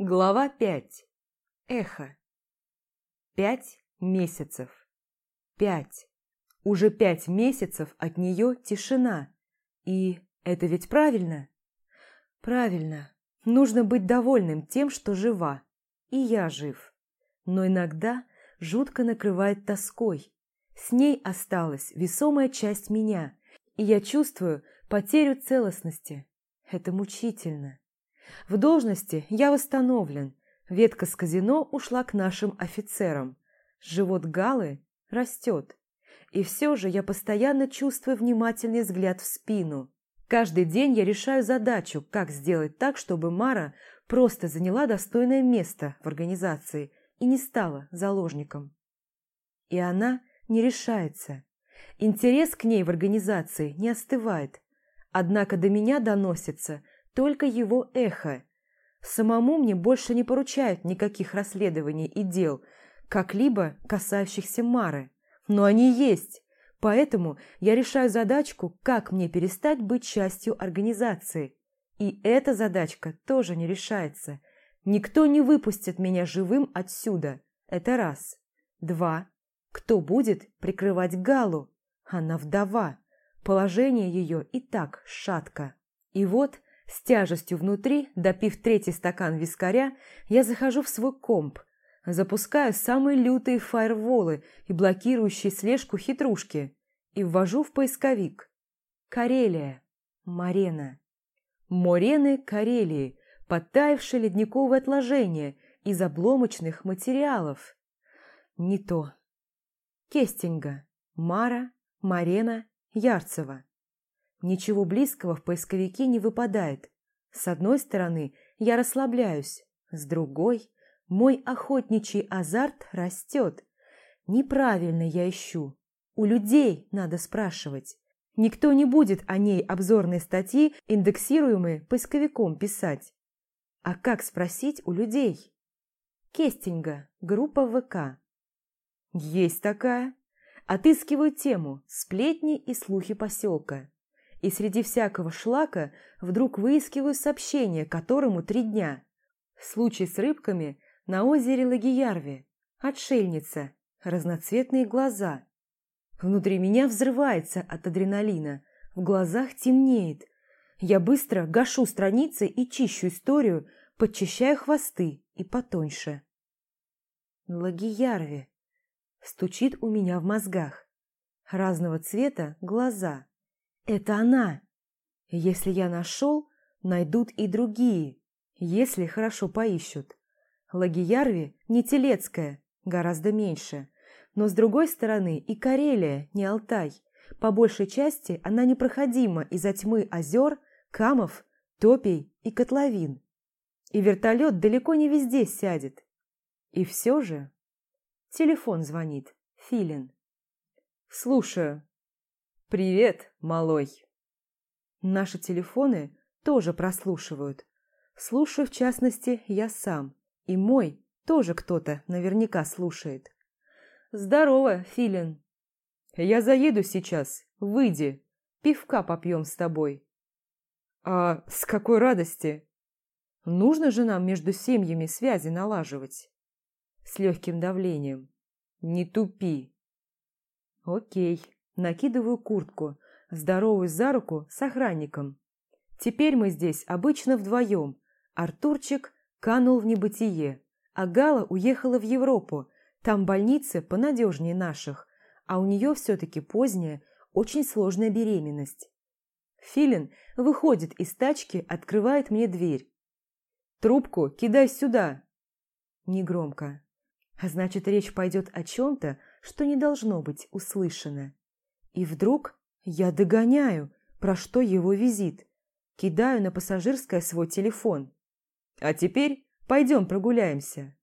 Глава пять. Эхо. Пять месяцев. Пять. Уже пять месяцев от нее тишина. И это ведь правильно? Правильно. Нужно быть довольным тем, что жива. И я жив. Но иногда жутко накрывает тоской. С ней осталась весомая часть меня, и я чувствую потерю целостности. Это мучительно. В должности я восстановлен. Ветка с казино ушла к нашим офицерам. Живот Галы растет. И все же я постоянно чувствую внимательный взгляд в спину. Каждый день я решаю задачу, как сделать так, чтобы Мара просто заняла достойное место в организации и не стала заложником. И она не решается. Интерес к ней в организации не остывает. Однако до меня доносится – только его эхо. Самому мне больше не поручают никаких расследований и дел, как-либо касающихся Мары. Но они есть, поэтому я решаю задачку, как мне перестать быть частью организации. И эта задачка тоже не решается. Никто не выпустит меня живым отсюда. Это раз. Два. Кто будет прикрывать Галу? Она вдова. Положение ее и так шатко. И вот с тяжестью внутри, допив третий стакан вискаря, я захожу в свой комп, запускаю самые лютые фаерволы и блокирующие слежку хитрушки и ввожу в поисковик. Карелия. Марена. Морены Карелии, подтаявшие ледниковые отложения из обломочных материалов. Не то. Кестинга. Мара, Марена, Ярцева. Ничего близкого в поисковике не выпадает. С одной стороны, я расслабляюсь, с другой, мой охотничий азарт растет. Неправильно я ищу. У людей надо спрашивать. Никто не будет о ней обзорные статьи, индексируемые поисковиком, писать. А как спросить у людей? Кестинга, группа ВК. Есть такая. Отыскиваю тему «Сплетни и слухи поселка» и среди всякого шлака вдруг выискиваю сообщение, которому три дня. Случай с рыбками на озере Лагиярве. Отшельница. Разноцветные глаза. Внутри меня взрывается от адреналина. В глазах темнеет. Я быстро гашу страницы и чищу историю, подчищаю хвосты и потоньше. Лагиярве. Стучит у меня в мозгах. Разного цвета глаза. Это она. Если я нашел, найдут и другие, если хорошо поищут. Лагиярви не Телецкая, гораздо меньше. Но с другой стороны и Карелия, не Алтай. По большей части она непроходима из-за тьмы озер, камов, топей и котловин. И вертолет далеко не везде сядет. И все же... Телефон звонит. Филин. «Слушаю», «Привет, малой!» Наши телефоны тоже прослушивают. Слушаю, в частности, я сам. И мой тоже кто-то наверняка слушает. «Здорово, Филин!» «Я заеду сейчас. Выйди. Пивка попьем с тобой». «А с какой радости?» «Нужно же нам между семьями связи налаживать». С легким давлением. «Не тупи». «Окей». Накидываю куртку, здороваюсь за руку с охранником. Теперь мы здесь обычно вдвоем. Артурчик канул в небытие, а Гала уехала в Европу. Там больницы понадежнее наших, а у нее все-таки поздняя, очень сложная беременность. Филин выходит из тачки, открывает мне дверь. «Трубку кидай сюда!» Негромко. А значит, речь пойдет о чем-то, что не должно быть услышано. И вдруг я догоняю, про что его визит. Кидаю на пассажирское свой телефон. А теперь пойдем прогуляемся.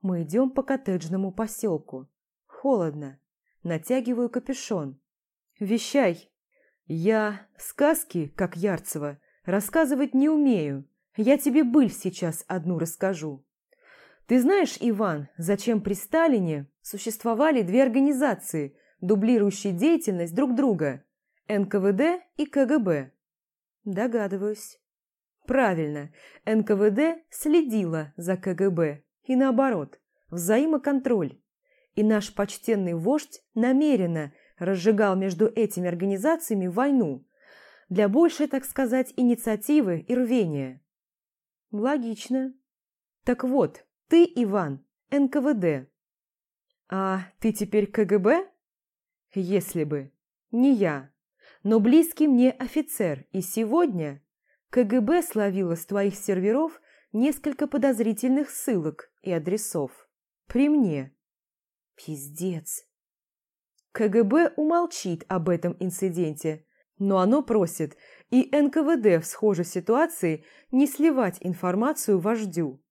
Мы идем по коттеджному поселку. Холодно. Натягиваю капюшон. Вещай. Я сказки, как Ярцева, рассказывать не умею. Я тебе быль сейчас одну расскажу. Ты знаешь, Иван, зачем при Сталине существовали две организации – дублирующие деятельность друг друга – НКВД и КГБ. Догадываюсь. Правильно, НКВД следила за КГБ. И наоборот, взаимоконтроль. И наш почтенный вождь намеренно разжигал между этими организациями войну для большей, так сказать, инициативы и рвения. Логично. Так вот, ты, Иван, НКВД. А ты теперь КГБ? Если бы. Не я. Но близкий мне офицер, и сегодня КГБ словило с твоих серверов несколько подозрительных ссылок и адресов. При мне. Пиздец. КГБ умолчит об этом инциденте, но оно просит и НКВД в схожей ситуации не сливать информацию вождю.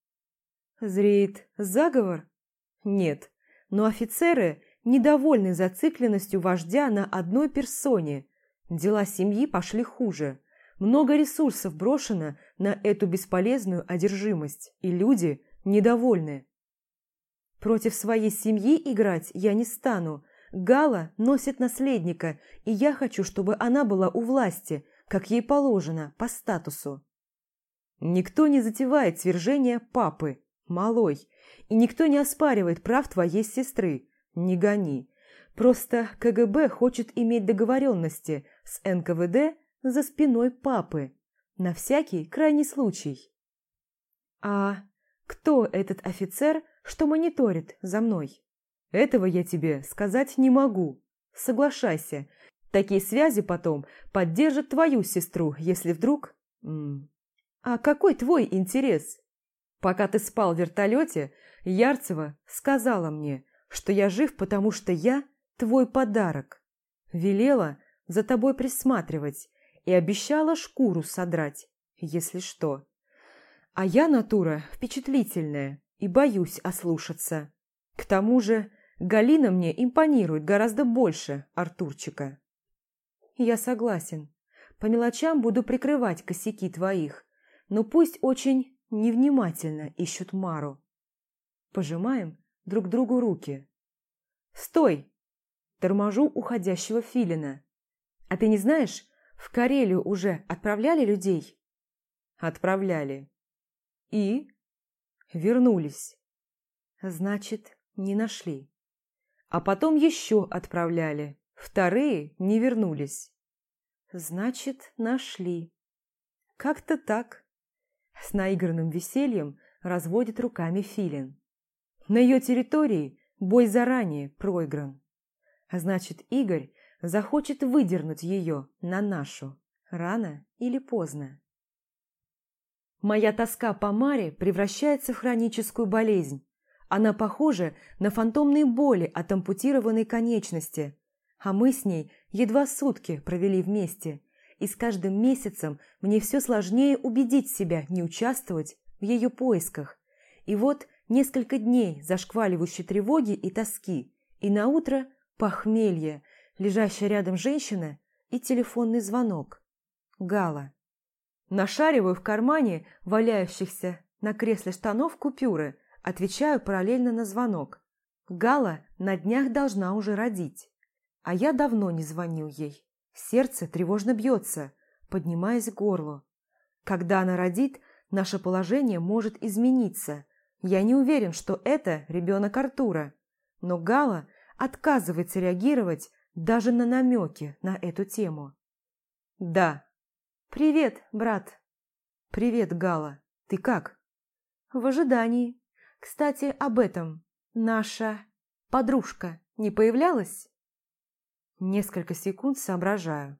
Зреет заговор? Нет, но офицеры недовольны зацикленностью вождя на одной персоне. Дела семьи пошли хуже. Много ресурсов брошено на эту бесполезную одержимость, и люди недовольны. Против своей семьи играть я не стану. Гала носит наследника, и я хочу, чтобы она была у власти, как ей положено, по статусу. Никто не затевает свержение папы, малой, и никто не оспаривает прав твоей сестры. Не гони. Просто КГБ хочет иметь договоренности с НКВД за спиной папы, на всякий крайний случай. А кто этот офицер, что мониторит за мной. Этого я тебе сказать не могу. Соглашайся. Такие связи потом поддержат твою сестру, если вдруг... А какой твой интерес? Пока ты спал в вертолете, Ярцева сказала мне, что я жив, потому что я твой подарок. Велела за тобой присматривать и обещала шкуру содрать, если что. А я натура впечатлительная, и боюсь ослушаться. К тому же Галина мне импонирует гораздо больше Артурчика. Я согласен. По мелочам буду прикрывать косяки твоих, но пусть очень невнимательно ищут Мару. Пожимаем друг другу руки. «Стой!» Торможу уходящего филина. «А ты не знаешь, в Карелию уже отправляли людей?» «Отправляли». «И?» Вернулись. Значит, не нашли. А потом еще отправляли. Вторые не вернулись. Значит, нашли. Как-то так. С наигранным весельем разводит руками Филин. На ее территории бой заранее проигран. А значит, Игорь захочет выдернуть ее на нашу, рано или поздно. Моя тоска по Маре превращается в хроническую болезнь. Она похожа на фантомные боли от ампутированной конечности. А мы с ней едва сутки провели вместе. И с каждым месяцем мне все сложнее убедить себя не участвовать в ее поисках. И вот несколько дней зашкваливающей тревоги и тоски. И на утро похмелье, лежащая рядом женщина и телефонный звонок. Гала. Нашариваю в кармане валяющихся на кресле штанов купюры, отвечаю параллельно на звонок. Гала на днях должна уже родить. А я давно не звонил ей. Сердце тревожно бьется, поднимаясь к горлу. Когда она родит, наше положение может измениться. Я не уверен, что это ребенок Артура. Но Гала отказывается реагировать даже на намеки на эту тему. «Да», «Привет, брат!» «Привет, Гала! Ты как?» «В ожидании. Кстати, об этом. Наша подружка не появлялась?» Несколько секунд соображаю.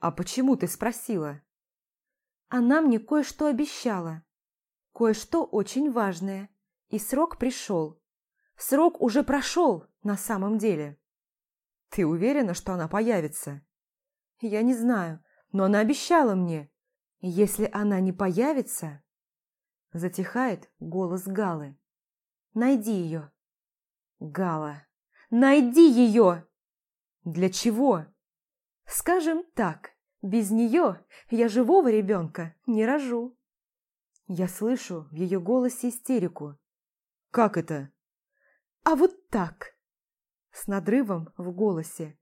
«А почему ты спросила?» «Она мне кое-что обещала. Кое-что очень важное. И срок пришел. Срок уже прошел на самом деле». «Ты уверена, что она появится?» «Я не знаю но она обещала мне. Если она не появится... Затихает голос Галы. Найди ее. Гала. Найди ее! Для чего? Скажем так, без нее я живого ребенка не рожу. Я слышу в ее голосе истерику. Как это? А вот так. С надрывом в голосе.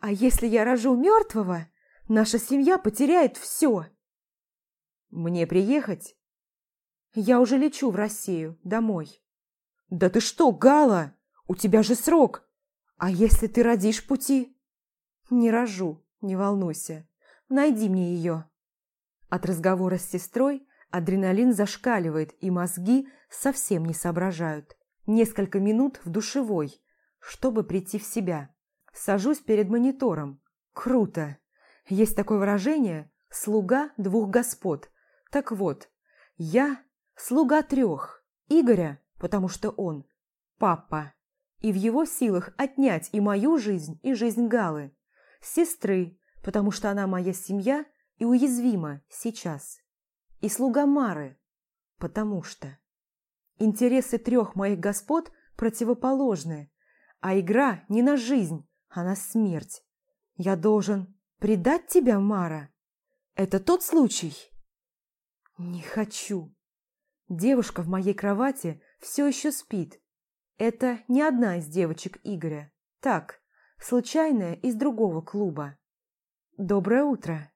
А если я рожу мертвого, Наша семья потеряет все. Мне приехать? Я уже лечу в Россию, домой. Да ты что, Гала? У тебя же срок. А если ты родишь пути? Не рожу, не волнуйся. Найди мне ее. От разговора с сестрой адреналин зашкаливает, и мозги совсем не соображают. Несколько минут в душевой, чтобы прийти в себя. Сажусь перед монитором. Круто. Есть такое выражение «слуга двух господ». Так вот, я слуга трех. Игоря, потому что он папа. И в его силах отнять и мою жизнь, и жизнь Галы. Сестры, потому что она моя семья и уязвима сейчас. И слуга Мары, потому что... Интересы трех моих господ противоположны, а игра не на жизнь, а на смерть. Я должен предать тебя, Мара? Это тот случай? Не хочу. Девушка в моей кровати все еще спит. Это не одна из девочек Игоря. Так, случайная из другого клуба. Доброе утро.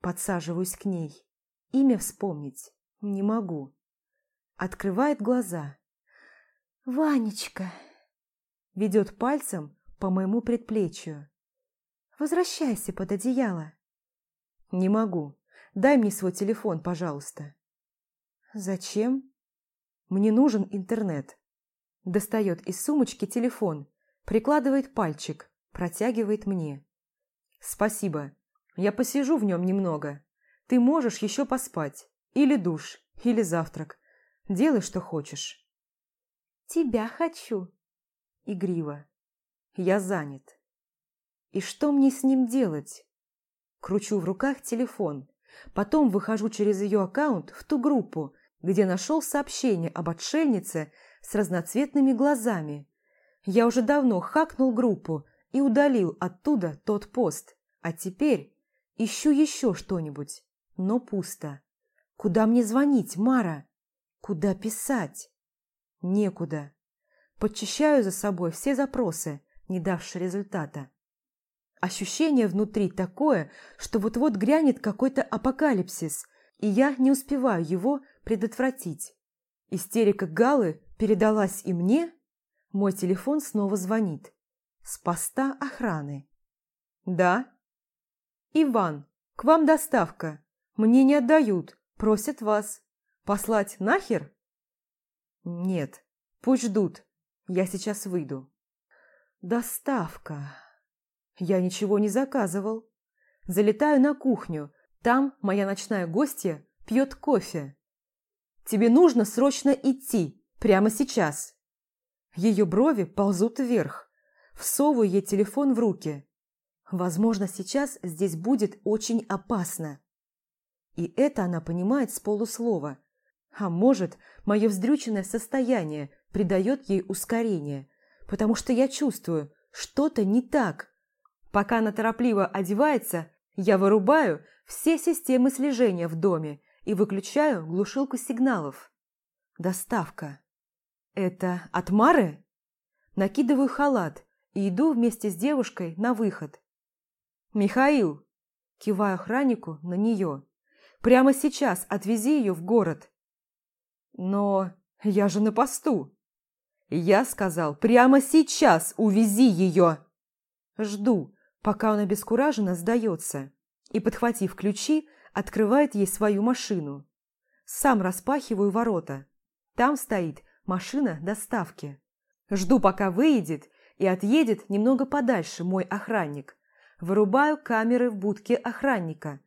Подсаживаюсь к ней. Имя вспомнить не могу. Открывает глаза. «Ванечка!» Ведет пальцем по моему предплечью. «Возвращайся под одеяло». «Не могу. Дай мне свой телефон, пожалуйста». «Зачем?» «Мне нужен интернет». Достает из сумочки телефон, прикладывает пальчик, протягивает мне. «Спасибо. Я посижу в нем немного. Ты можешь еще поспать. Или душ, или завтрак. Делай, что хочешь». «Тебя хочу». Игриво. «Я занят». «И что мне с ним делать?» Кручу в руках телефон. Потом выхожу через ее аккаунт в ту группу, где нашел сообщение об отшельнице с разноцветными глазами. Я уже давно хакнул группу и удалил оттуда тот пост, а теперь ищу еще что-нибудь, но пусто. Куда мне звонить, Мара? Куда писать? Некуда. Подчищаю за собой все запросы, не давшие результата. Ощущение внутри такое, что вот-вот грянет какой-то апокалипсис, и я не успеваю его предотвратить. Истерика Галы передалась и мне. Мой телефон снова звонит. С поста охраны. «Да?» «Иван, к вам доставка. Мне не отдают. Просят вас. Послать нахер?» «Нет, пусть ждут. Я сейчас выйду». «Доставка. Я ничего не заказывал. Залетаю на кухню. Там моя ночная гостья пьет кофе. Тебе нужно срочно идти, прямо сейчас. Ее брови ползут вверх. Всовываю ей телефон в руки. Возможно, сейчас здесь будет очень опасно. И это она понимает с полуслова. А может, мое вздрюченное состояние придает ей ускорение, потому что я чувствую, что-то не так. Пока она торопливо одевается, я вырубаю все системы слежения в доме и выключаю глушилку сигналов. Доставка. Это от Мары? Накидываю халат и иду вместе с девушкой на выход. «Михаил!» Киваю охраннику на нее. «Прямо сейчас отвези ее в город». «Но я же на посту!» «Я сказал, прямо сейчас увези ее!» Жду, пока он обескураженно сдается, и, подхватив ключи, открывает ей свою машину. Сам распахиваю ворота. Там стоит машина доставки. Жду, пока выедет и отъедет немного подальше мой охранник. Вырубаю камеры в будке охранника.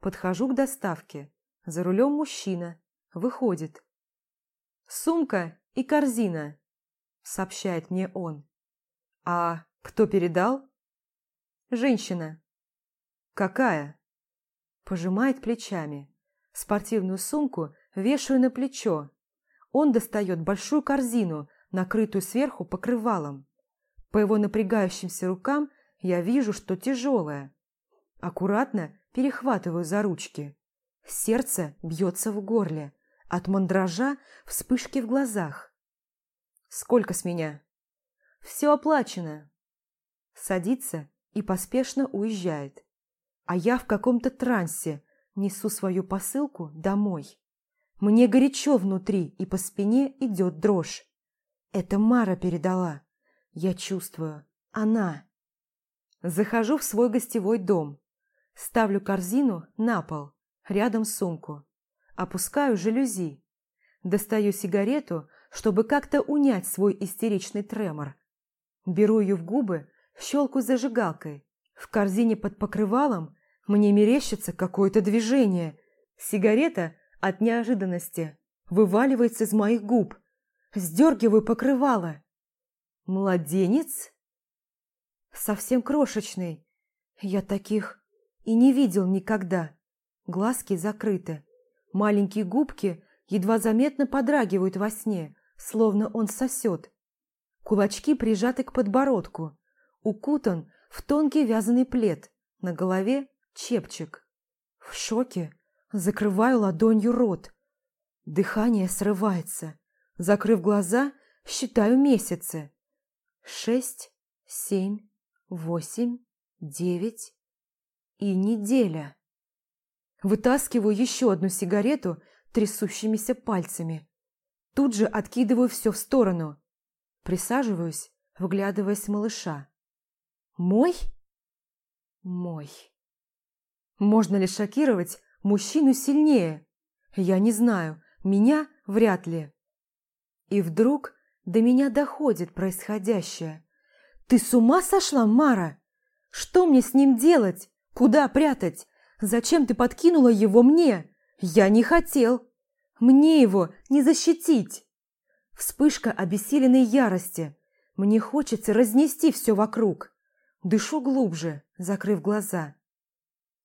Подхожу к доставке. За рулем мужчина. Выходит. «Сумка и корзина», — сообщает мне он. «А кто передал?» «Женщина». «Какая?» Пожимает плечами. Спортивную сумку вешаю на плечо. Он достает большую корзину, накрытую сверху покрывалом. По его напрягающимся рукам я вижу, что тяжелая. Аккуратно перехватываю за ручки. Сердце бьется в горле. От мандража вспышки в глазах. «Сколько с меня?» «Все оплачено». Садится и поспешно уезжает. А я в каком-то трансе, Несу свою посылку домой. Мне горячо внутри, и по спине идет дрожь. Это Мара передала. Я чувствую. Она. Захожу в свой гостевой дом. Ставлю корзину на пол, рядом сумку. Опускаю жалюзи. Достаю сигарету, чтобы как-то унять свой истеричный тремор. Беру ее в губы, щелкаю зажигалкой. В корзине под покрывалом мне мерещится какое-то движение. Сигарета от неожиданности вываливается из моих губ. Сдергиваю покрывало. Младенец? Совсем крошечный. Я таких и не видел никогда. Глазки закрыты. Маленькие губки едва заметно подрагивают во сне, словно он сосет. Кулачки прижаты к подбородку. Укутан в тонкий вязаный плед. На голове чепчик. В шоке закрываю ладонью рот. Дыхание срывается. Закрыв глаза, считаю месяцы. Шесть, семь, восемь, девять и неделя. Вытаскиваю еще одну сигарету трясущимися пальцами. Тут же откидываю все в сторону. Присаживаюсь, вглядываясь малыша. Мой? Мой. Можно ли шокировать мужчину сильнее? Я не знаю, меня вряд ли. И вдруг до меня доходит происходящее. Ты с ума сошла, Мара? Что мне с ним делать? Куда прятать? Зачем ты подкинула его мне? Я не хотел. Мне его не защитить. Вспышка обессиленной ярости. Мне хочется разнести все вокруг. Дышу глубже, закрыв глаза.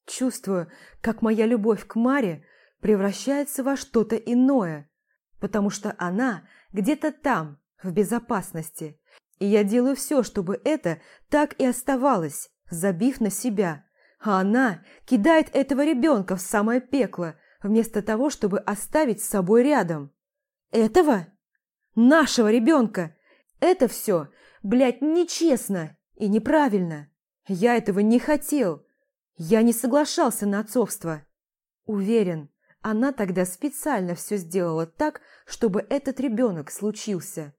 Чувствую, как моя любовь к Маре превращается во что-то иное, потому что она где-то там, в безопасности, и я делаю все, чтобы это так и оставалось, забив на себя. А она кидает этого ребенка в самое пекло, вместо того, чтобы оставить с собой рядом. Этого? Нашего ребенка! Это все, блядь, нечестно и неправильно. Я этого не хотел. Я не соглашался на отцовство. Уверен, она тогда специально все сделала так, чтобы этот ребенок случился.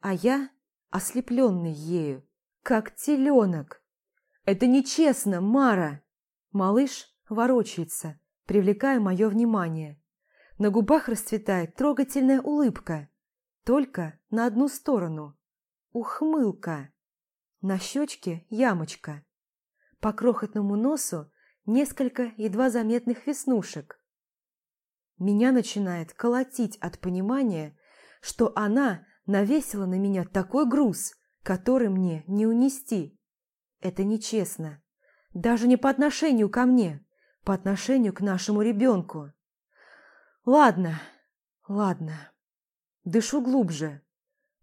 А я ослепленный ею, как теленок. Это нечестно, Мара. Малыш ворочается, привлекая мое внимание. На губах расцветает трогательная улыбка, только на одну сторону. Ухмылка. На щечке ямочка. По крохотному носу несколько едва заметных веснушек. Меня начинает колотить от понимания, что она навесила на меня такой груз, который мне не унести. Это нечестно. Даже не по отношению ко мне, по отношению к нашему ребенку. Ладно, ладно. Дышу глубже.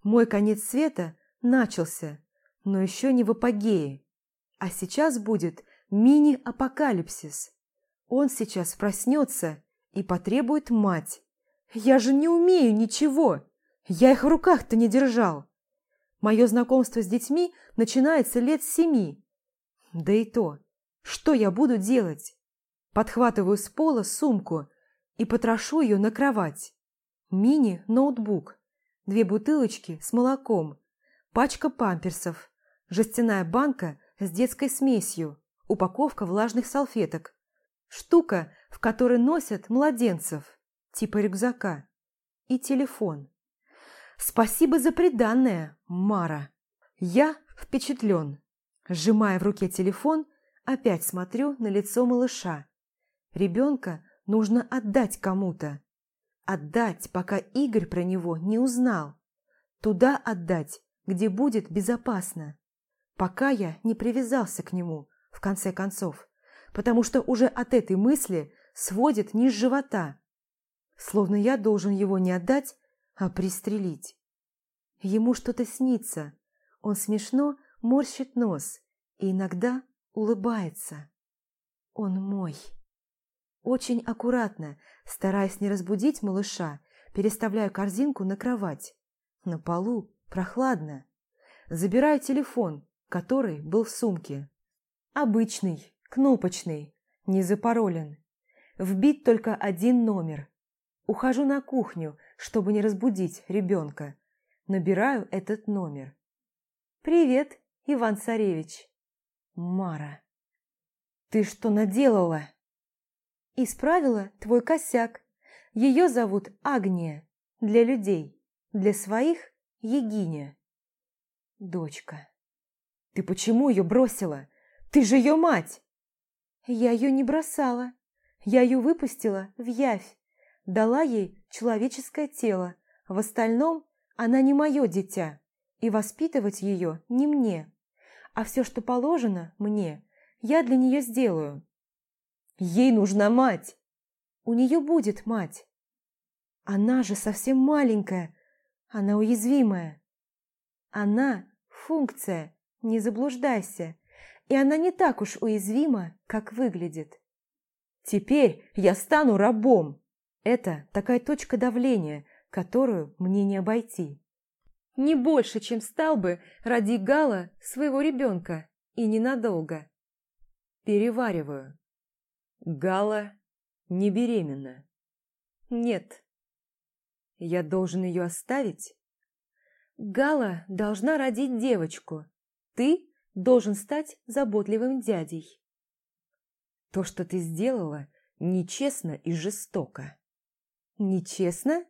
Мой конец света начался, но еще не в апогее. А сейчас будет мини-апокалипсис. Он сейчас проснется и потребует мать. Я же не умею ничего. Я их в руках-то не держал. Мое знакомство с детьми начинается лет с семи. Да и то, что я буду делать? Подхватываю с пола сумку и потрошу ее на кровать. Мини-ноутбук, две бутылочки с молоком, пачка памперсов, жестяная банка с детской смесью, упаковка влажных салфеток, штука, в которой носят младенцев, типа рюкзака, и телефон. Спасибо за приданное, Мара. Я впечатлен. Сжимая в руке телефон, опять смотрю на лицо малыша. Ребенка нужно отдать кому-то. Отдать, пока Игорь про него не узнал. Туда отдать, где будет безопасно. Пока я не привязался к нему, в конце концов, потому что уже от этой мысли сводит низ живота. Словно я должен его не отдать, а пристрелить. Ему что-то снится. Он смешно морщит нос и иногда улыбается. Он мой. Очень аккуратно, стараясь не разбудить малыша, переставляю корзинку на кровать. На полу прохладно. Забираю телефон, который был в сумке. Обычный, кнопочный, не запаролен. вбит только один номер. Ухожу на кухню, чтобы не разбудить ребенка. Набираю этот номер. «Привет, Иван Царевич!» «Мара, ты что наделала?» «Исправила твой косяк. Ее зовут Агния. Для людей. Для своих – Егиня». «Дочка, ты почему ее бросила? Ты же ее мать!» «Я ее не бросала. Я ее выпустила в явь. Дала ей человеческое тело. В остальном она не мое дитя, и воспитывать ее не мне. А все, что положено мне, я для нее сделаю. Ей нужна мать. У нее будет мать. Она же совсем маленькая, она уязвимая. Она – функция, не заблуждайся, и она не так уж уязвима, как выглядит. Теперь я стану рабом. Это такая точка давления, которую мне не обойти. Не больше, чем стал бы ради Гала своего ребенка, и ненадолго. Перевариваю. Гала не беременна. Нет. Я должен ее оставить? Гала должна родить девочку. Ты должен стать заботливым дядей. То, что ты сделала, нечестно и жестоко. Нечестно?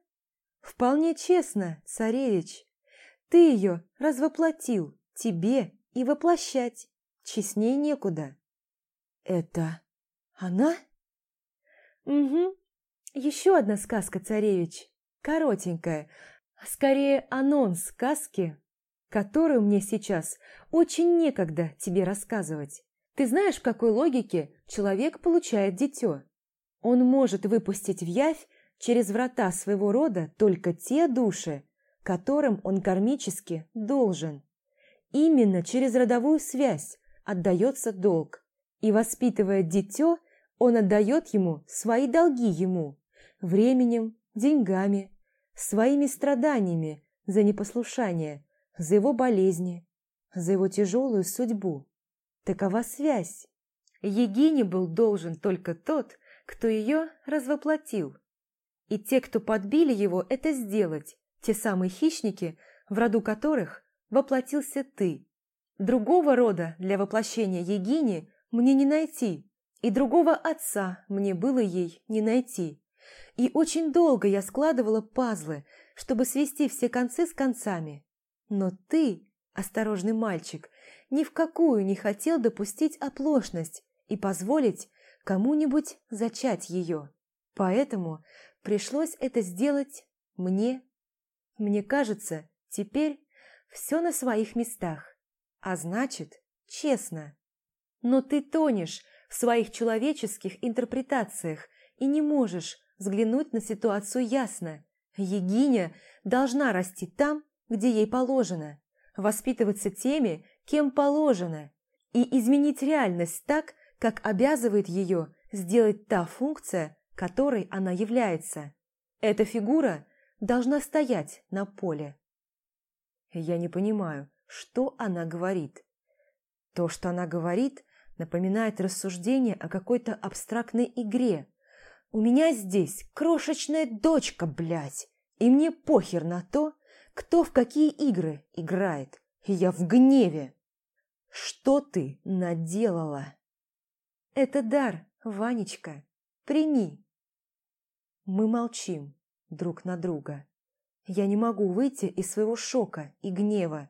Вполне честно, царевич. Ты ее развоплотил, тебе и воплощать. Честней некуда. Это она? Угу. Еще одна сказка, царевич. Коротенькая. Скорее, анонс сказки, которую мне сейчас очень некогда тебе рассказывать. Ты знаешь, в какой логике человек получает дитё? Он может выпустить в явь через врата своего рода только те души, которым он кармически должен. Именно через родовую связь отдается долг, и воспитывая дитё, он отдает ему свои долги ему, временем, деньгами, своими страданиями за непослушание, за его болезни, за его тяжелую судьбу. Такова связь. Егине был должен только тот, кто ее развоплотил. И те, кто подбили его это сделать, те самые хищники, в роду которых воплотился ты. Другого рода для воплощения Егини мне не найти, и другого отца мне было ей не найти. И очень долго я складывала пазлы, чтобы свести все концы с концами. Но ты, осторожный мальчик, ни в какую не хотел допустить оплошность и позволить кому-нибудь зачать ее. Поэтому пришлось это сделать мне мне кажется, теперь все на своих местах, а значит, честно. Но ты тонешь в своих человеческих интерпретациях и не можешь взглянуть на ситуацию ясно. Егиня должна расти там, где ей положено, воспитываться теми, кем положено, и изменить реальность так, как обязывает ее сделать та функция, которой она является. Эта фигура должна стоять на поле. Я не понимаю, что она говорит. То, что она говорит, напоминает рассуждение о какой-то абстрактной игре. У меня здесь крошечная дочка, блядь, и мне похер на то, кто в какие игры играет. Я в гневе. Что ты наделала? Это дар, Ванечка. Прими. Мы молчим друг на друга. Я не могу выйти из своего шока и гнева.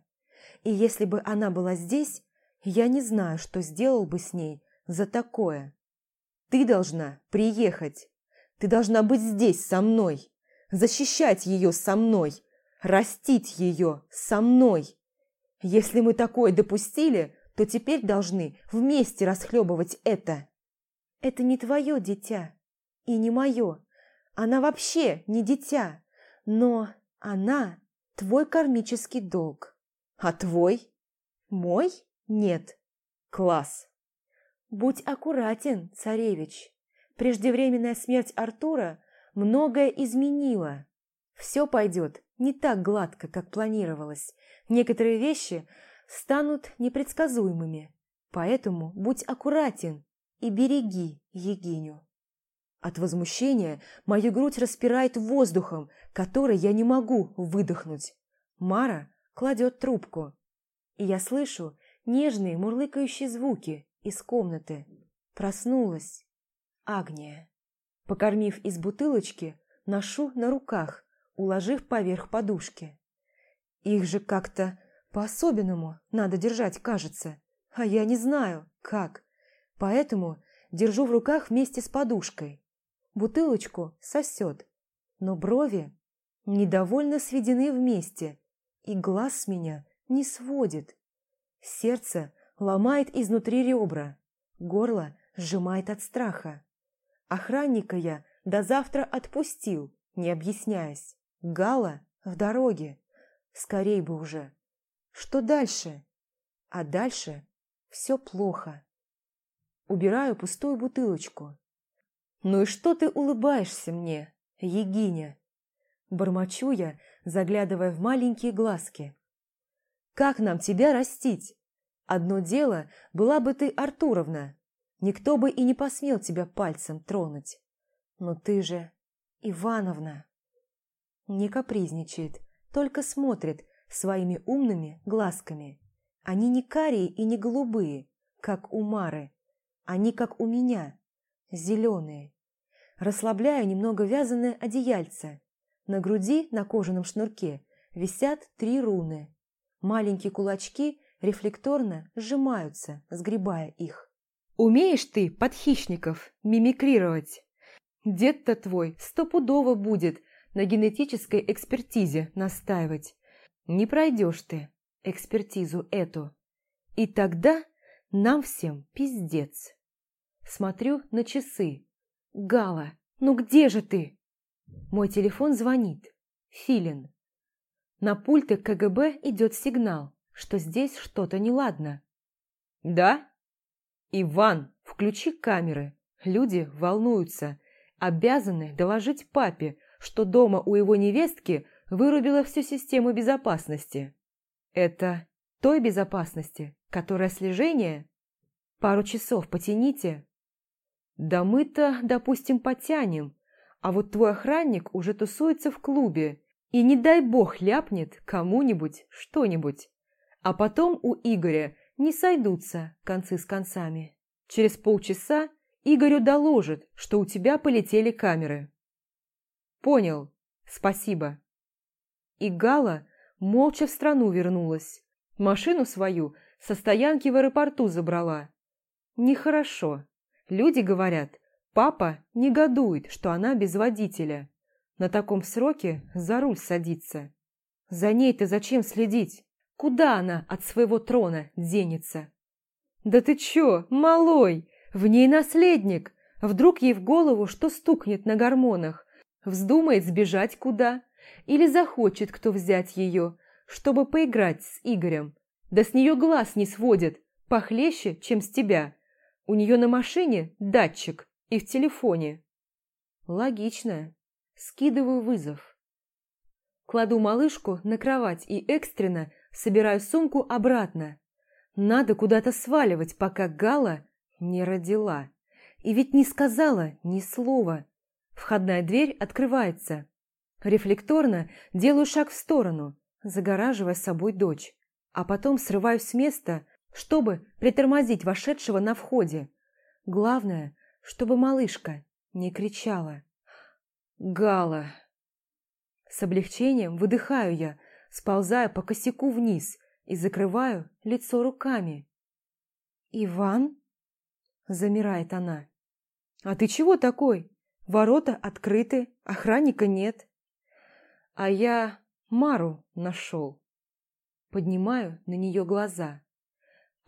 И если бы она была здесь, я не знаю, что сделал бы с ней за такое. Ты должна приехать. Ты должна быть здесь со мной. Защищать ее со мной. Растить ее со мной. Если мы такое допустили, то теперь должны вместе расхлебывать это. Это не твое дитя и не мое. Она вообще не дитя, но она твой кармический долг. А твой? Мой? Нет. Класс. Будь аккуратен, царевич. Преждевременная смерть Артура многое изменила. Все пойдет не так гладко, как планировалось. Некоторые вещи станут непредсказуемыми. Поэтому будь аккуратен и береги Егиню. От возмущения мою грудь распирает воздухом, который я не могу выдохнуть. Мара кладет трубку, и я слышу нежные мурлыкающие звуки из комнаты. Проснулась. Агния. Покормив из бутылочки, ношу на руках, уложив поверх подушки. Их же как-то по-особенному надо держать, кажется, а я не знаю, как. Поэтому держу в руках вместе с подушкой. Бутылочку сосет, но брови недовольно сведены вместе, и глаз меня не сводит. Сердце ломает изнутри ребра, горло сжимает от страха. Охранника я до завтра отпустил, не объясняясь. Гала в дороге. Скорей бы уже. Что дальше? А дальше все плохо. Убираю пустую бутылочку. «Ну и что ты улыбаешься мне, Егиня?» Бормочу я, заглядывая в маленькие глазки. «Как нам тебя растить? Одно дело, была бы ты Артуровна. Никто бы и не посмел тебя пальцем тронуть. Но ты же Ивановна». Не капризничает, только смотрит своими умными глазками. Они не карие и не голубые, как у Мары. Они, как у меня, зеленые. Расслабляю немного вязаное одеяльце. На груди, на кожаном шнурке, висят три руны. Маленькие кулачки рефлекторно сжимаются, сгребая их. «Умеешь ты под хищников мимикрировать? Дед-то твой стопудово будет на генетической экспертизе настаивать. Не пройдешь ты экспертизу эту. И тогда нам всем пиздец. Смотрю на часы. Гала, ну где же ты? Мой телефон звонит. Филин. На пульте КГБ идет сигнал, что здесь что-то неладно. Да? Иван, включи камеры. Люди волнуются. Обязаны доложить папе, что дома у его невестки вырубила всю систему безопасности. Это той безопасности, которая слежение? Пару часов потяните. Да мы-то, допустим, потянем, а вот твой охранник уже тусуется в клубе, и не дай бог ляпнет кому-нибудь что-нибудь. А потом у Игоря не сойдутся концы с концами. Через полчаса Игорю доложит, что у тебя полетели камеры. Понял. Спасибо. И Гала молча в страну вернулась. Машину свою со стоянки в аэропорту забрала. Нехорошо. Люди говорят, папа негодует, что она без водителя. На таком сроке за руль садится. За ней-то зачем следить? Куда она от своего трона денется? Да ты чё, малой, в ней наследник. Вдруг ей в голову что стукнет на гормонах, Вздумает сбежать куда? Или захочет кто взять ее, чтобы поиграть с Игорем? Да с нее глаз не сводит, похлеще, чем с тебя. У нее на машине датчик и в телефоне. Логично. Скидываю вызов. Кладу малышку на кровать и экстренно собираю сумку обратно. Надо куда-то сваливать, пока Гала не родила. И ведь не сказала ни слова. Входная дверь открывается. Рефлекторно делаю шаг в сторону, загораживая собой дочь, а потом срываюсь с места, чтобы притормозить вошедшего на входе. Главное, чтобы малышка не кричала. «Гала!» С облегчением выдыхаю я, сползая по косяку вниз и закрываю лицо руками. «Иван?» – замирает она. «А ты чего такой?» Ворота открыты, охранника нет. А я Мару нашел. Поднимаю на нее глаза.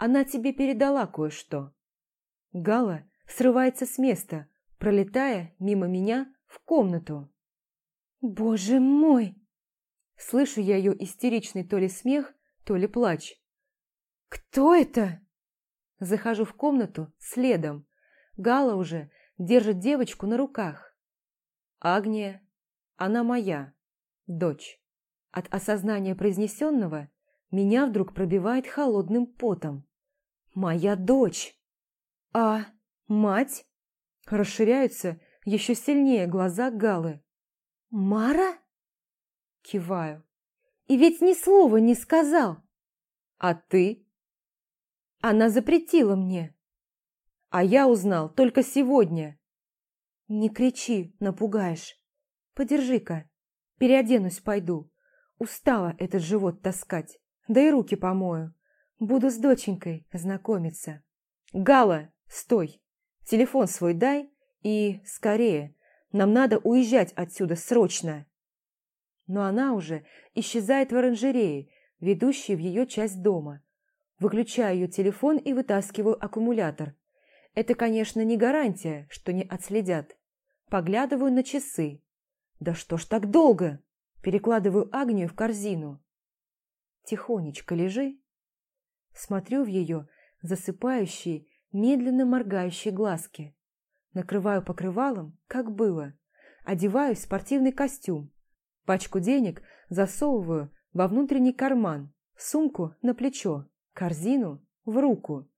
Она тебе передала кое-что. Гала срывается с места, пролетая мимо меня в комнату. «Боже мой!» Слышу я ее истеричный то ли смех, то ли плач. «Кто это?» Захожу в комнату следом. Гала уже держит девочку на руках. Агния, она моя, дочь. От осознания произнесенного меня вдруг пробивает холодным потом. Моя дочь! А мать? Расширяются еще сильнее глаза Галы. «Мара?» Киваю. «И ведь ни слова не сказал!» «А ты?» «Она запретила мне!» «А я узнал только сегодня!» «Не кричи, напугаешь! Подержи-ка, переоденусь пойду. Устала этот живот таскать, да и руки помою. Буду с доченькой знакомиться». «Гала, стой! Телефон свой дай и скорее, нам надо уезжать отсюда срочно!» Но она уже исчезает в оранжерее, ведущей в ее часть дома. Выключаю ее телефон и вытаскиваю аккумулятор. Это, конечно, не гарантия, что не отследят. Поглядываю на часы. Да что ж так долго? Перекладываю Агнию в корзину. Тихонечко лежи. Смотрю в ее засыпающие, медленно моргающие глазки. Накрываю покрывалом, как было. Одеваюсь в спортивный костюм. Пачку денег засовываю во внутренний карман, сумку на плечо, корзину в руку.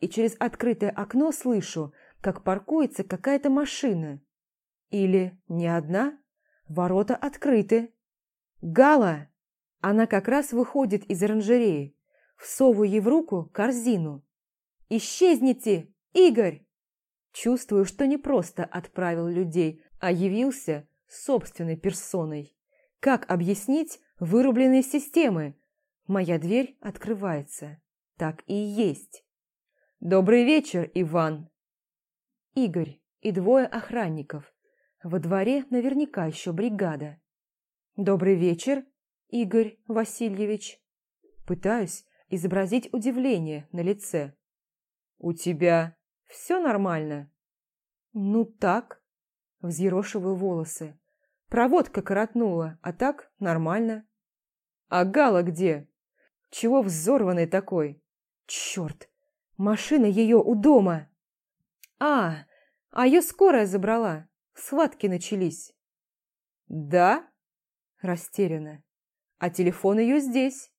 И через открытое окно слышу, как паркуется какая-то машина. Или не одна? Ворота открыты. Гала! Она как раз выходит из оранжереи. Всовываю ей в руку корзину. «Исчезните, Игорь!» Чувствую, что не просто отправил людей, а явился собственной персоной. Как объяснить вырубленные системы? Моя дверь открывается. Так и есть. «Добрый вечер, Иван!» Игорь и двое охранников. Во дворе наверняка еще бригада. «Добрый вечер, Игорь Васильевич!» Пытаюсь изобразить удивление на лице. «У тебя все нормально?» «Ну так», – взъерошиваю волосы. «Проводка коротнула, а так нормально». «А Гала где? Чего взорванный такой?» «Черт! Машина ее у дома!» «А, а ее скорая забрала. Схватки начались». «Да?» – растеряна. «А телефон ее здесь».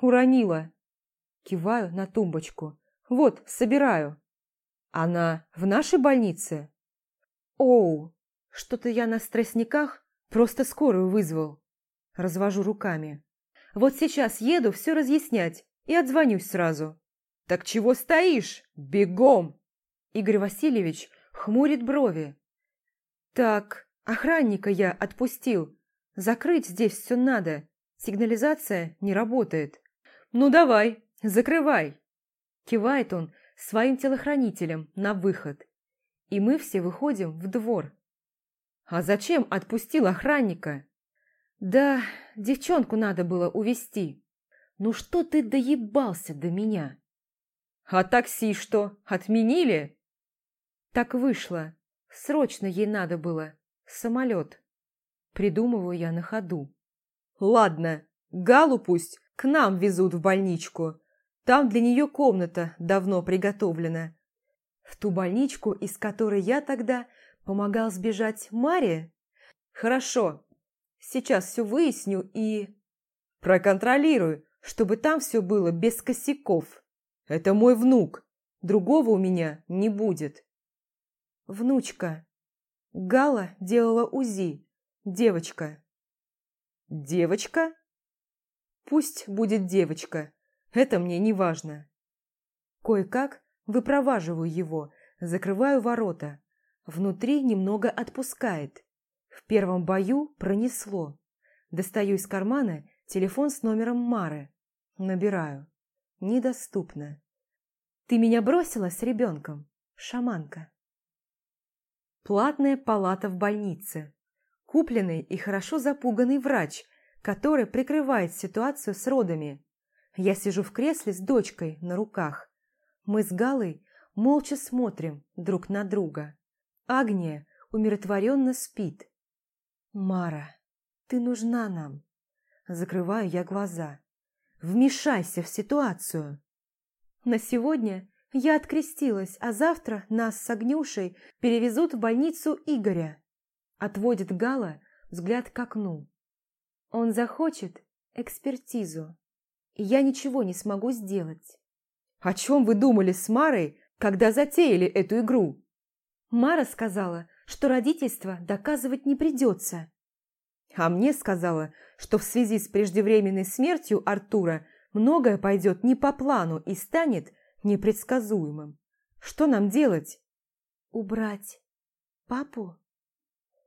«Уронила». Киваю на тумбочку. Вот, собираю. Она в нашей больнице? Оу, что-то я на стрессниках просто скорую вызвал. Развожу руками. Вот сейчас еду все разъяснять и отзвонюсь сразу. Так чего стоишь? Бегом! Игорь Васильевич хмурит брови. Так, охранника я отпустил. Закрыть здесь все надо. Сигнализация не работает. Ну давай, закрывай. Кивает он своим телохранителем на выход. И мы все выходим в двор. А зачем отпустил охранника? Да, девчонку надо было увести. Ну что ты доебался до меня? А такси что, отменили? Так вышло. Срочно ей надо было. Самолет. Придумываю я на ходу. Ладно, Галу пусть к нам везут в больничку. Там для нее комната давно приготовлена. В ту больничку, из которой я тогда помогал сбежать Маре? Хорошо, сейчас все выясню и... Проконтролирую, чтобы там все было без косяков. Это мой внук, другого у меня не будет. Внучка. Гала делала УЗИ. Девочка. Девочка? Пусть будет девочка. Это мне не важно. Кое-как выпроваживаю его, закрываю ворота. Внутри немного отпускает. В первом бою пронесло. Достаю из кармана телефон с номером Мары. Набираю. Недоступно. Ты меня бросила с ребенком, шаманка. Платная палата в больнице. Купленный и хорошо запуганный врач, который прикрывает ситуацию с родами. Я сижу в кресле с дочкой на руках. Мы с Галой молча смотрим друг на друга. Агния умиротворенно спит. «Мара, ты нужна нам!» Закрываю я глаза. «Вмешайся в ситуацию!» На сегодня я открестилась, а завтра нас с Огнюшей перевезут в больницу Игоря. Отводит Гала взгляд к окну. Он захочет экспертизу и я ничего не смогу сделать. О чем вы думали с Марой, когда затеяли эту игру? Мара сказала, что родительство доказывать не придется. А мне сказала, что в связи с преждевременной смертью Артура многое пойдет не по плану и станет непредсказуемым. Что нам делать? Убрать папу?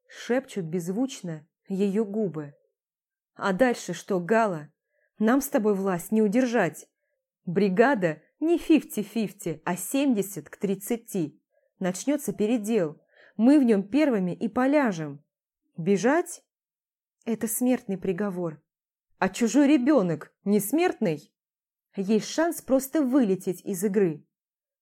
Шепчут беззвучно ее губы. А дальше что, Гала? Нам с тобой власть не удержать. Бригада не фифти-фифти, а семьдесят к тридцати. Начнется передел. Мы в нем первыми и поляжем. Бежать? Это смертный приговор. А чужой ребенок не смертный? Есть шанс просто вылететь из игры.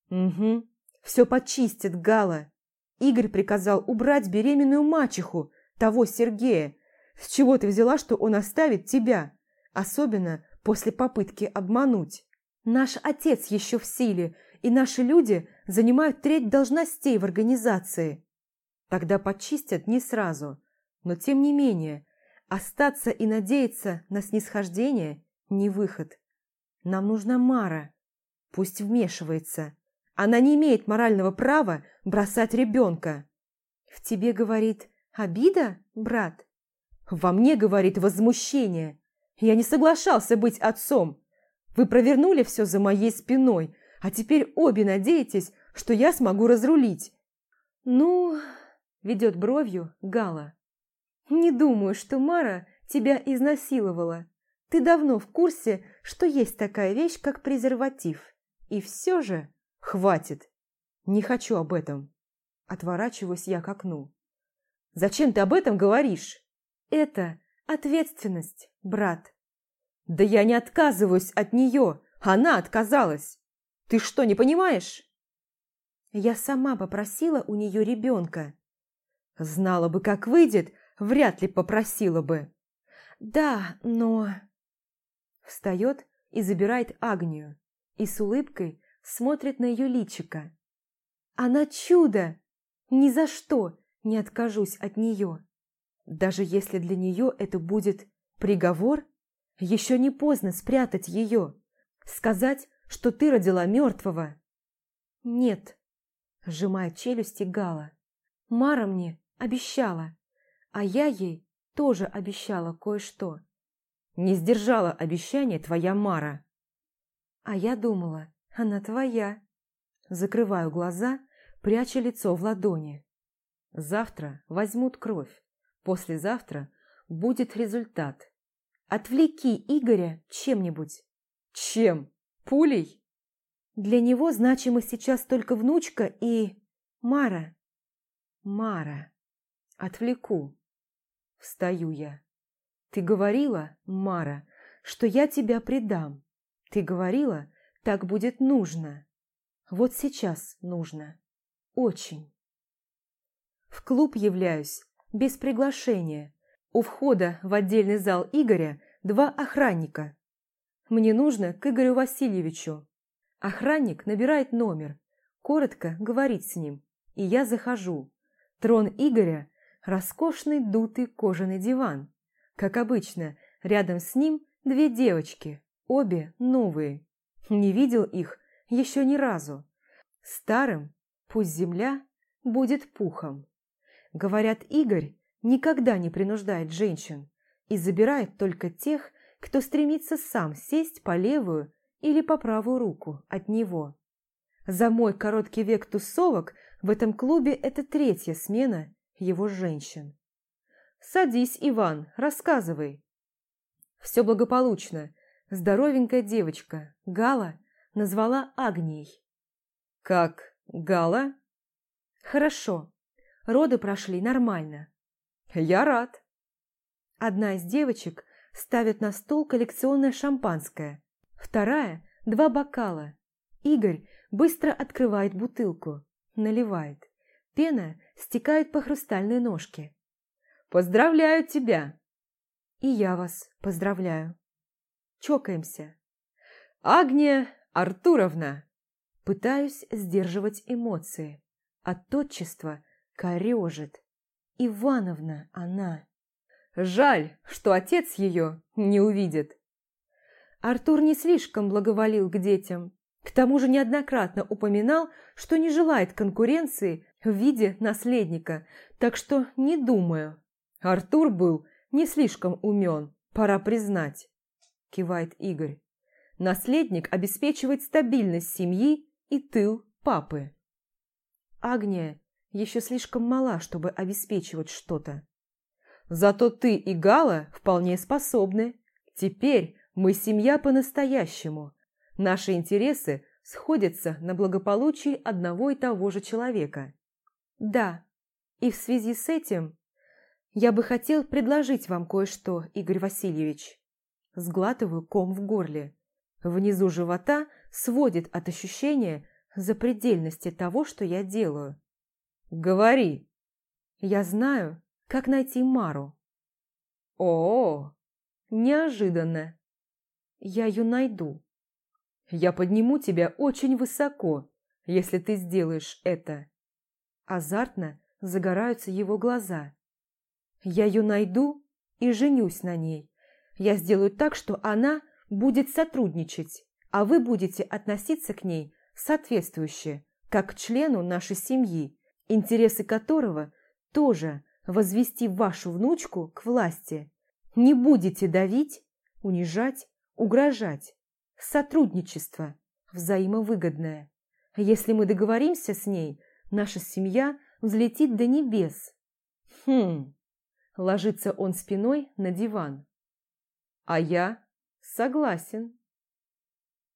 Угу. Все почистит, Гала. Игорь приказал убрать беременную мачеху, того Сергея. С чего ты взяла, что он оставит тебя? Особенно после попытки обмануть. Наш отец еще в силе, и наши люди занимают треть должностей в организации. Тогда почистят не сразу. Но тем не менее, остаться и надеяться на снисхождение – не выход. Нам нужна Мара. Пусть вмешивается. Она не имеет морального права бросать ребенка. В тебе, говорит, обида, брат? Во мне, говорит, возмущение. Я не соглашался быть отцом. Вы провернули все за моей спиной, а теперь обе надеетесь, что я смогу разрулить. Ну, ведет бровью Гала. Не думаю, что Мара тебя изнасиловала. Ты давно в курсе, что есть такая вещь, как презерватив. И все же... Хватит. Не хочу об этом. Отворачиваюсь я к окну. Зачем ты об этом говоришь? Это ответственность, брат. Да я не отказываюсь от нее. Она отказалась. Ты что, не понимаешь? Я сама попросила у нее ребенка. Знала бы, как выйдет, вряд ли попросила бы. Да, но... Встает и забирает Агнию. И с улыбкой смотрит на ее личико. Она чудо! Ни за что не откажусь от нее. Даже если для нее это будет приговор, еще не поздно спрятать ее. Сказать, что ты родила мертвого. Нет, сжимает челюсти Гала. Мара мне обещала, а я ей тоже обещала кое-что. Не сдержала обещание твоя Мара. А я думала, она твоя. Закрываю глаза, пряча лицо в ладони. Завтра возьмут кровь. Послезавтра будет результат. Отвлеки Игоря чем-нибудь. Чем? Пулей? Для него значимы сейчас только внучка и... Мара. Мара. Отвлеку. Встаю я. Ты говорила, Мара, что я тебя предам. Ты говорила, так будет нужно. Вот сейчас нужно. Очень. В клуб являюсь, без приглашения. У входа в отдельный зал Игоря два охранника. Мне нужно к Игорю Васильевичу. Охранник набирает номер, коротко говорит с ним, и я захожу. Трон Игоря – роскошный дутый кожаный диван. Как обычно, рядом с ним две девочки, обе новые. Не видел их еще ни разу. Старым, пусть земля, будет пухом. Говорят, Игорь никогда не принуждает женщин и забирает только тех, кто стремится сам сесть по левую или по правую руку от него. За мой короткий век тусовок в этом клубе это третья смена его женщин. «Садись, Иван, рассказывай». Все благополучно. Здоровенькая девочка, Гала, назвала Агнией. «Как, Гала?» «Хорошо. Роды прошли нормально». «Я рад». Одна из девочек ставит на стол коллекционное шампанское, вторая – два бокала. Игорь быстро открывает бутылку, наливает. Пена стекает по хрустальной ножке. «Поздравляю тебя!» «И я вас поздравляю!» Чокаемся. «Агния Артуровна!» Пытаюсь сдерживать эмоции. Оттотчество корежит. Ивановна она. Жаль, что отец ее не увидит. Артур не слишком благоволил к детям. К тому же неоднократно упоминал, что не желает конкуренции в виде наследника, так что не думаю. Артур был не слишком умен, пора признать, кивает Игорь. Наследник обеспечивает стабильность семьи и тыл папы. Агния еще слишком мала, чтобы обеспечивать что-то. Зато ты и Гала вполне способны. Теперь мы семья по-настоящему. Наши интересы сходятся на благополучии одного и того же человека. Да, и в связи с этим я бы хотел предложить вам кое-что, Игорь Васильевич. Сглатываю ком в горле. Внизу живота сводит от ощущения запредельности того, что я делаю. Говори. Я знаю, как найти Мару. О, -о, -о неожиданно. Я ее найду. Я подниму тебя очень высоко, если ты сделаешь это. Азартно загораются его глаза. Я ее найду и женюсь на ней. Я сделаю так, что она будет сотрудничать, а вы будете относиться к ней соответствующе, как к члену нашей семьи, интересы которого тоже возвести вашу внучку к власти. Не будете давить, унижать, угрожать. Сотрудничество взаимовыгодное. Если мы договоримся с ней, наша семья взлетит до небес. Хм, ложится он спиной на диван. А я согласен.